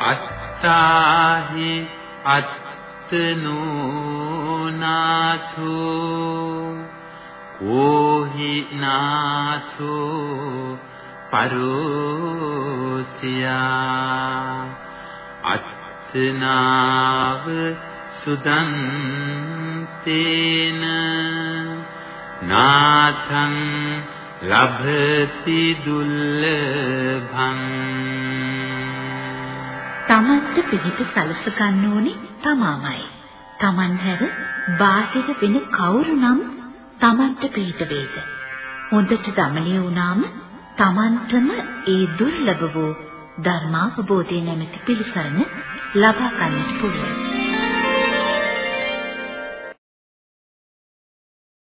අත්තාහි අත්තනෝ නාථෝ කෝහි නාථෝ පරෝසියා අත්තනාව සුදන්තේන නාථං ලභති දුල්ලභං තමන්ට පිහිට සලස ගන්න ඕනේ තමාමයි. තමන් හැර බාහිර වෙන කවුරු නම් තමන්ට පිහිට වේද? හොඳට දමණය වුණාම තමන්ටම ඒ දුර්ලභ වූ ධර්මාවබෝධය නැමැති පිළිසරණ ලබා ගන්නට පුළුවන්.